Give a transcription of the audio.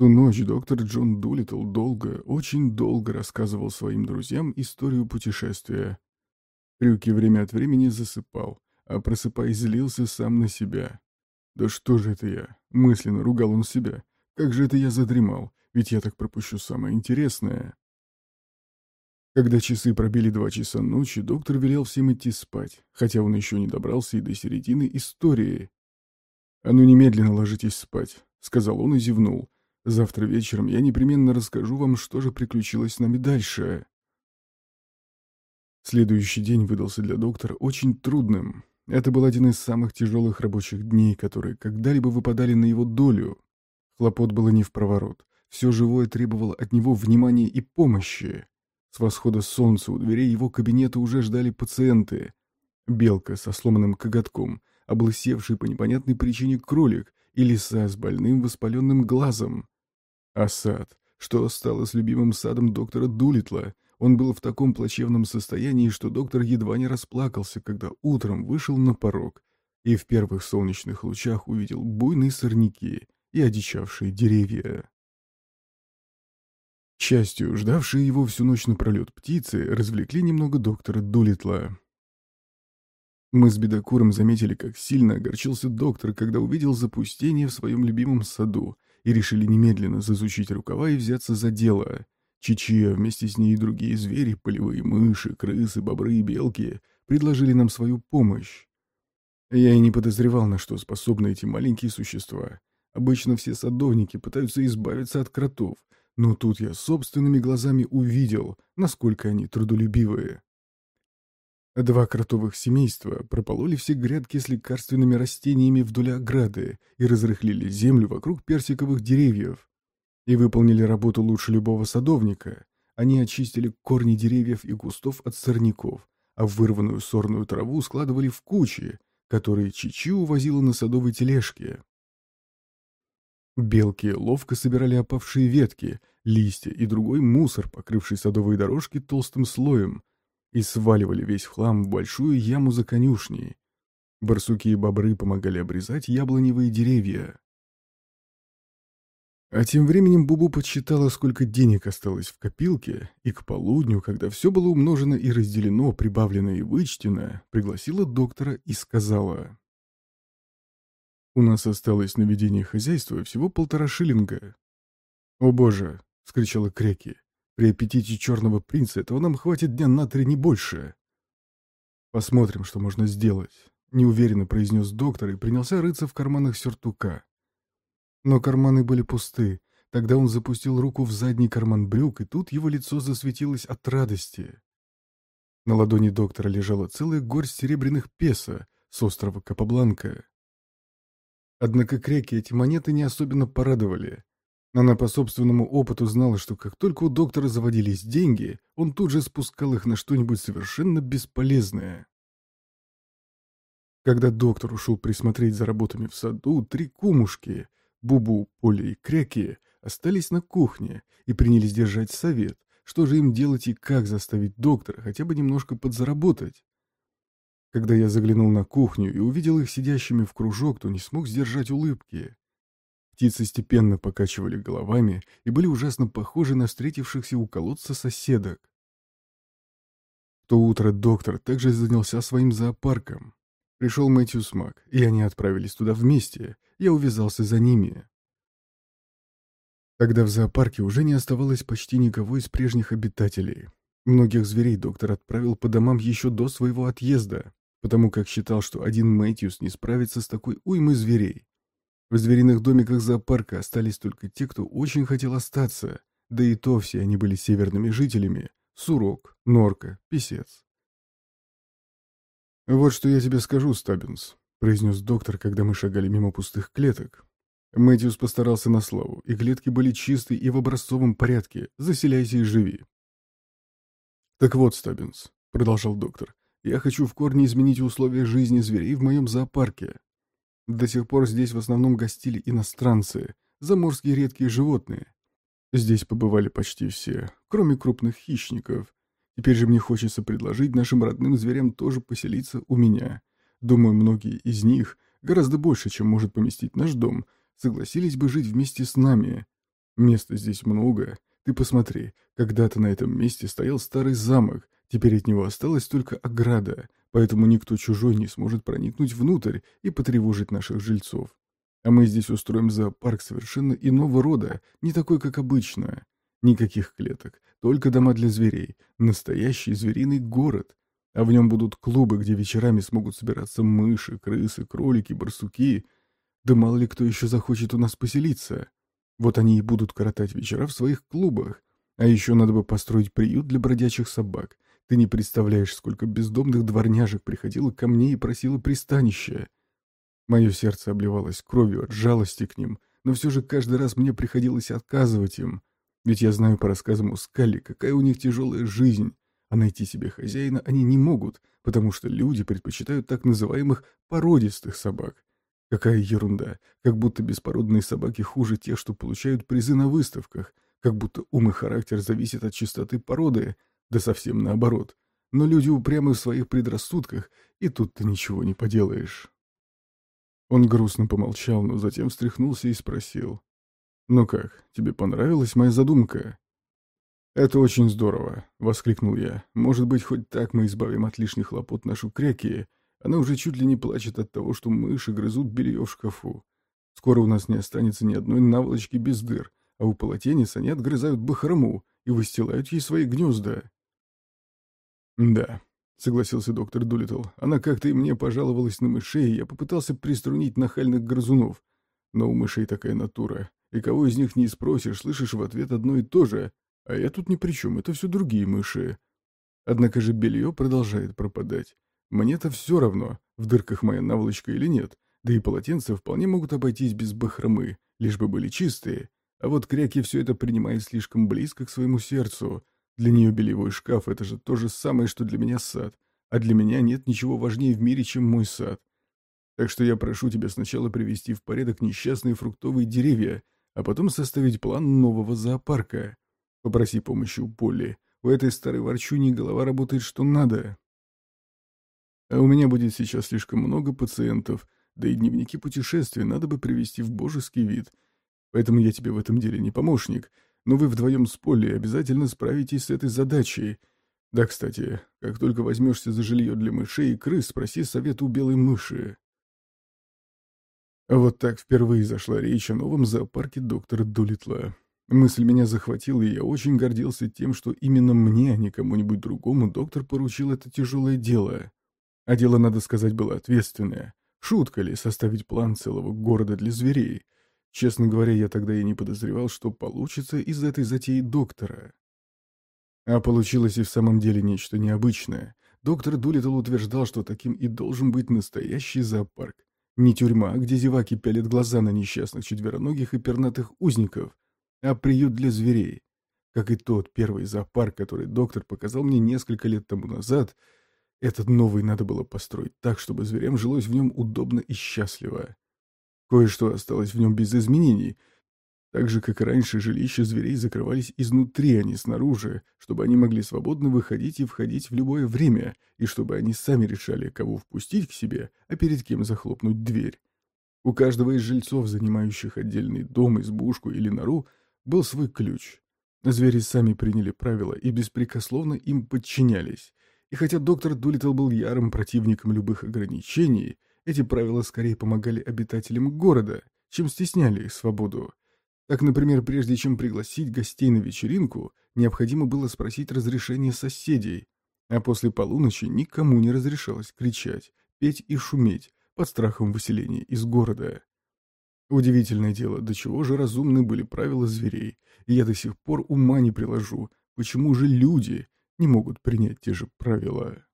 ту ночь доктор Джон Дулиттл долго, очень долго рассказывал своим друзьям историю путешествия. Трюки время от времени засыпал, а просыпаясь злился сам на себя. «Да что же это я?» — мысленно ругал он себя. «Как же это я задремал? Ведь я так пропущу самое интересное». Когда часы пробили два часа ночи, доктор велел всем идти спать, хотя он еще не добрался и до середины истории. «А ну немедленно ложитесь спать», — сказал он и зевнул. Завтра вечером я непременно расскажу вам, что же приключилось с нами дальше. Следующий день выдался для доктора очень трудным. Это был один из самых тяжелых рабочих дней, которые когда-либо выпадали на его долю. Хлопот было не в проворот. Все живое требовало от него внимания и помощи. С восхода солнца у дверей его кабинета уже ждали пациенты. Белка со сломанным коготком, облысевший по непонятной причине кролик и лиса с больным воспаленным глазом. А сад? Что стало с любимым садом доктора Дулитла? Он был в таком плачевном состоянии, что доктор едва не расплакался, когда утром вышел на порог и в первых солнечных лучах увидел буйные сорняки и одичавшие деревья. К счастью, ждавшие его всю ночь напролет птицы развлекли немного доктора Дулитла. Мы с Бедокуром заметили, как сильно огорчился доктор, когда увидел запустение в своем любимом саду, и решили немедленно засучить рукава и взяться за дело. Чичия, вместе с ней и другие звери, полевые мыши, крысы, бобры и белки, предложили нам свою помощь. Я и не подозревал, на что способны эти маленькие существа. Обычно все садовники пытаются избавиться от кротов, но тут я собственными глазами увидел, насколько они трудолюбивые. Два кротовых семейства пропололи все грядки с лекарственными растениями вдоль ограды и разрыхлили землю вокруг персиковых деревьев. И выполнили работу лучше любого садовника. Они очистили корни деревьев и кустов от сорняков, а вырванную сорную траву складывали в кучи, которые Чичи увозила на садовой тележке. Белки ловко собирали опавшие ветки, листья и другой мусор, покрывший садовые дорожки толстым слоем, и сваливали весь хлам в большую яму за конюшней. Барсуки и бобры помогали обрезать яблоневые деревья. А тем временем Бубу подсчитала, сколько денег осталось в копилке, и к полудню, когда все было умножено и разделено, прибавлено и вычтено, пригласила доктора и сказала. «У нас осталось на ведение хозяйства всего полтора шиллинга». «О боже!» — вскричала Креки. При аппетите черного принца этого нам хватит дня на три, не больше. Посмотрим, что можно сделать, неуверенно произнес доктор и принялся рыться в карманах сюртука. Но карманы были пусты. Тогда он запустил руку в задний карман брюк, и тут его лицо засветилось от радости. На ладони доктора лежала целая горсть серебряных песо с острова Капабланка. Однако Креки эти монеты не особенно порадовали. Она по собственному опыту знала, что как только у доктора заводились деньги, он тут же спускал их на что-нибудь совершенно бесполезное. Когда доктор ушел присмотреть за работами в саду, три кумушки — Бубу, Поля и Кряки — остались на кухне и принялись держать совет, что же им делать и как заставить доктора хотя бы немножко подзаработать. Когда я заглянул на кухню и увидел их сидящими в кружок, то не смог сдержать улыбки. Птицы степенно покачивали головами и были ужасно похожи на встретившихся у колодца соседок. В то утро доктор также занялся своим зоопарком. Пришел Мэтью Смак, и они отправились туда вместе. Я увязался за ними. Тогда в зоопарке уже не оставалось почти никого из прежних обитателей. Многих зверей доктор отправил по домам еще до своего отъезда, потому как считал, что один Мэтьюс не справится с такой уймой зверей. В звериных домиках зоопарка остались только те, кто очень хотел остаться, да и то все они были северными жителями — Сурок, Норка, Песец. «Вот что я тебе скажу, Стаббинс», — произнес доктор, когда мы шагали мимо пустых клеток. Мэтьюс постарался на славу, и клетки были чисты и в образцовом порядке, заселяйся и живи. «Так вот, Стаббинс», — продолжал доктор, — «я хочу в корне изменить условия жизни зверей в моем зоопарке. До сих пор здесь в основном гостили иностранцы, заморские редкие животные. Здесь побывали почти все, кроме крупных хищников. Теперь же мне хочется предложить нашим родным зверям тоже поселиться у меня. Думаю, многие из них, гораздо больше, чем может поместить наш дом, согласились бы жить вместе с нами. Места здесь много. Ты посмотри, когда-то на этом месте стоял старый замок, теперь от него осталась только ограда, поэтому никто чужой не сможет проникнуть внутрь и потревожить наших жильцов. А мы здесь устроим зоопарк совершенно иного рода, не такой, как обычно. Никаких клеток, только дома для зверей, настоящий звериный город. А в нем будут клубы, где вечерами смогут собираться мыши, крысы, кролики, барсуки. Да мало ли кто еще захочет у нас поселиться. Вот они и будут коротать вечера в своих клубах. А еще надо бы построить приют для бродячих собак. Ты не представляешь, сколько бездомных дворняжек приходило ко мне и просило пристанища. Мое сердце обливалось кровью от жалости к ним, но все же каждый раз мне приходилось отказывать им. Ведь я знаю по рассказам у Скалли, какая у них тяжелая жизнь, а найти себе хозяина они не могут, потому что люди предпочитают так называемых породистых собак. Какая ерунда, как будто беспородные собаки хуже тех, что получают призы на выставках, как будто ум и характер зависят от чистоты породы, да совсем наоборот. Но люди упрямы в своих предрассудках, и тут ты ничего не поделаешь. Он грустно помолчал, но затем встряхнулся и спросил. «Ну как, тебе понравилась моя задумка?» «Это очень здорово», — воскликнул я. «Может быть, хоть так мы избавим от лишних хлопот нашу кряки. Она уже чуть ли не плачет от того, что мыши грызут белье в шкафу. Скоро у нас не останется ни одной наволочки без дыр, а у полотенец они отгрызают бахрому и выстилают ей свои гнезда». «Да», — согласился доктор Дулитл. «Она как-то и мне пожаловалась на мышей, я попытался приструнить нахальных грызунов. Но у мышей такая натура. И кого из них не спросишь, слышишь в ответ одно и то же. А я тут ни при чем, это все другие мыши. Однако же белье продолжает пропадать. Мне-то все равно, в дырках моя наволочка или нет. Да и полотенца вполне могут обойтись без бахромы, лишь бы были чистые. А вот кряки все это принимает слишком близко к своему сердцу. Для нее бельевой шкаф — это же то же самое, что для меня сад. А для меня нет ничего важнее в мире, чем мой сад. Так что я прошу тебя сначала привести в порядок несчастные фруктовые деревья, а потом составить план нового зоопарка. Попроси помощи у Полли. У этой старой ворчуни голова работает что надо. А у меня будет сейчас слишком много пациентов, да и дневники путешествий надо бы привести в божеский вид. Поэтому я тебе в этом деле не помощник, но вы вдвоем с Полли обязательно справитесь с этой задачей. Да, кстати, как только возьмешься за жилье для мышей и крыс, спроси совет у белой мыши. Вот так впервые зашла речь о новом зоопарке доктора Дулитла. Мысль меня захватила, и я очень гордился тем, что именно мне, а не кому-нибудь другому, доктор поручил это тяжелое дело. А дело, надо сказать, было ответственное. Шутка ли составить план целого города для зверей? Честно говоря, я тогда и не подозревал, что получится из этой затеи доктора. А получилось и в самом деле нечто необычное. Доктор Дулиттл утверждал, что таким и должен быть настоящий зоопарк. Не тюрьма, где зеваки пялят глаза на несчастных четвероногих и пернатых узников, а приют для зверей. Как и тот первый зоопарк, который доктор показал мне несколько лет тому назад, этот новый надо было построить так, чтобы зверям жилось в нем удобно и счастливо. Кое-что осталось в нем без изменений, так же, как и раньше, жилища зверей закрывались изнутри, а не снаружи, чтобы они могли свободно выходить и входить в любое время, и чтобы они сами решали, кого впустить к себе, а перед кем захлопнуть дверь. У каждого из жильцов, занимающих отдельный дом, избушку или нору, был свой ключ. Звери сами приняли правила и беспрекословно им подчинялись. И хотя доктор Дулиттл был ярым противником любых ограничений, эти правила скорее помогали обитателям города, чем стесняли их свободу. Так, например, прежде чем пригласить гостей на вечеринку, необходимо было спросить разрешение соседей, а после полуночи никому не разрешалось кричать, петь и шуметь под страхом выселения из города. Удивительное дело, до чего же разумны были правила зверей, и я до сих пор ума не приложу, почему же люди не могут принять те же правила.